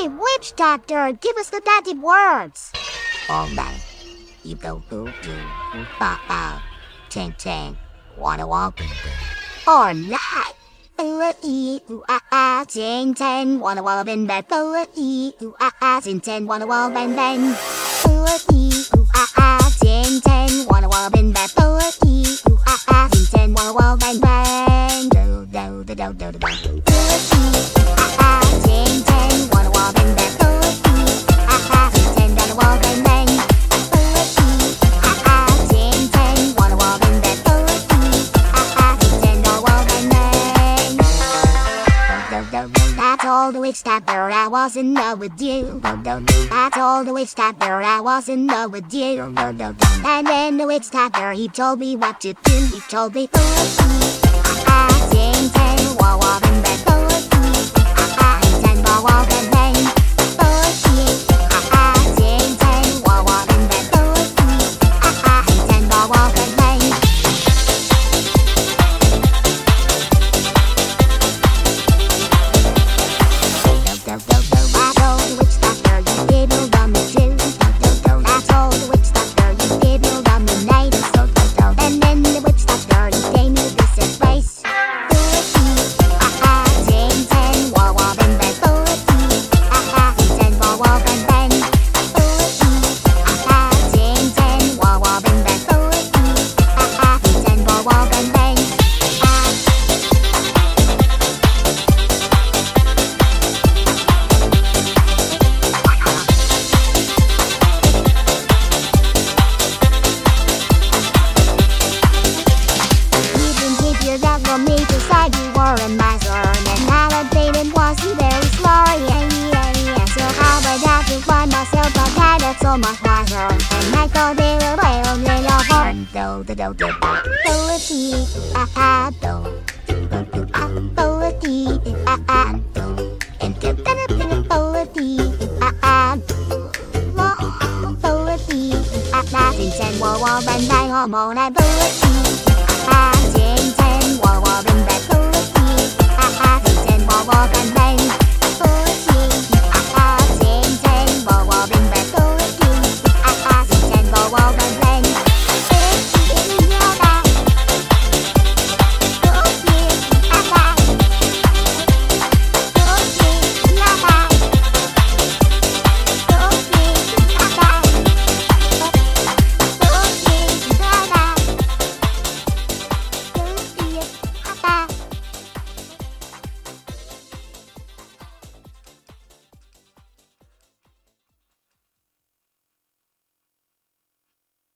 Hey, witch doctor, give us the daddy words. All night, you go boo doo, ba ba, ting ting, wanna walk. All night. Ooh ee ooh ah ah ting ting. Wanna wall bang bang ooh ee ooh ah ah ting ting. Wanna wall bang bang ooh ee ooh ah ah ting ting. Wanna wall bang bang ooh ee ooh ah ah ting ting. Wanna wall bang bang Do do do do do do. ooh ee ooh ah ah ting ting told the witch doctor I was in love with you. I told the witch doctor I was in love with you. And then the witch doctor he told me what to do. He told me, ooh, ah, ah, ting, ting, Do do do do. Ability, ah ah, Do do do do. ability, ah ah Do And get that ability, ah ah Ability, ah ah hormone ability Ah ah, ting ting, wo wo bên đây ability Ah ah, tình trạng wo wo bên đây